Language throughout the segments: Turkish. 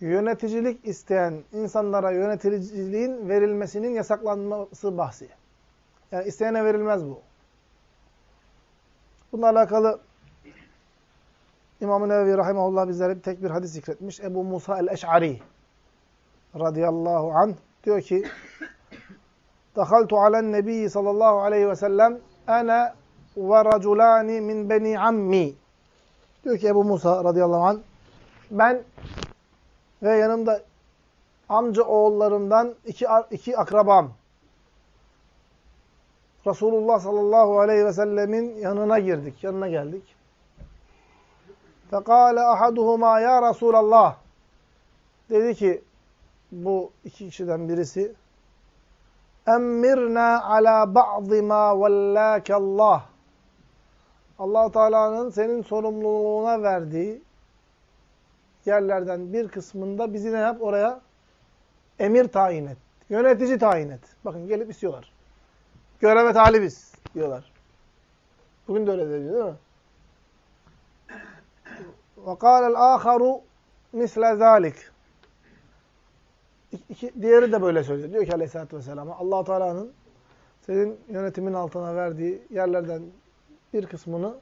yöneticilik isteyen insanlara yöneticiliğin verilmesinin yasaklanması bahsi. Yani isteyene verilmez bu. Bununla alakalı İmam-ı Nevevi Rahimahullah bizlere tek bir hadis zikretmiş. Ebu Musa el-Eş'ari radıyallahu anh diyor ki Dahaltu alen nebiyyi sallallahu aleyhi ve sellem ene ve raculani min beni ammi diyor ki Ebu Musa radıyallahu anh ben ve yanımda amca oğullarımdan iki, iki akrabam Resulullah sallallahu aleyhi ve sellemin yanına girdik, yanına geldik. Fekale ahaduhuma ya Resulallah. Dedi ki bu iki kişiden birisi Emmirna ala ba'zi ma vellâkallah. allah Teala'nın senin sorumluluğuna verdiği yerlerden bir kısmında bizi ne yap? Oraya emir tayin et. Yönetici tayin et. Bakın gelip istiyorlar. Göreve talibiz diyorlar. Bugün de öyle diyor değil mi? وَقَالَ الْآخَرُ misle zalik. İki, diğeri de böyle söylüyor. Diyor ki aleyhissalatü vesselam allah Teala'nın senin yönetimin altına verdiği yerlerden bir kısmını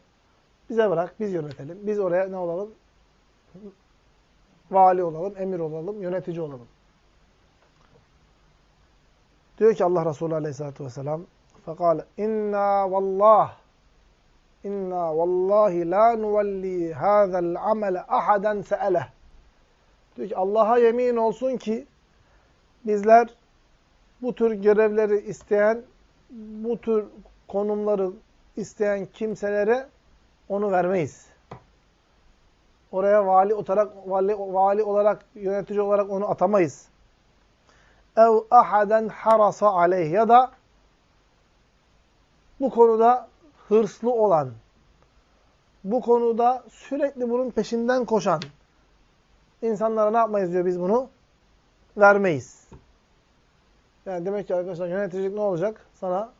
bize bırak, biz yönetelim. Biz oraya ne olalım? Vali olalım, emir olalım, yönetici olalım. Diyor ki Allah Resulü aleyhissalatü vesselam فَقَالَ اِنَّا وَاللّٰهِ İnna vallahi la nuvalli hâzel amele ahaden se'eleh. Diyor ki Allah'a yemin olsun ki bizler bu tür görevleri isteyen, bu tür konumları isteyen kimselere onu vermeyiz. Oraya vali olarak, vali, vali olarak, yönetici olarak onu atamayız. Ev ahaden harasa aleyh ya da bu konuda hırslı olan, bu konuda sürekli bunun peşinden koşan insanlara ne yapmayız diyor biz bunu? Vermeyiz. Yani demek ki arkadaşlar yöneticilik ne olacak? Sana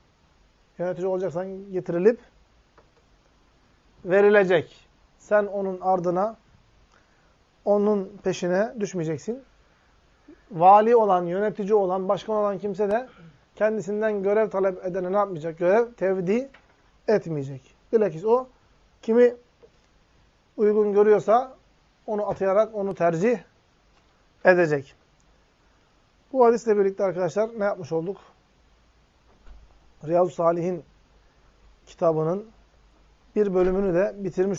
yönetici olacaksan getirilip verilecek. Sen onun ardına, onun peşine düşmeyeceksin. Vali olan, yönetici olan, başkan olan kimse de kendisinden görev talep edene ne yapmayacak? Görev tevdi etmeyecek. Bilakis o kimi uygun görüyorsa onu atayarak onu tercih edecek. Bu hadisle birlikte arkadaşlar ne yapmış olduk? Riyazu Salih'in kitabının bir bölümünü de bitirmiş.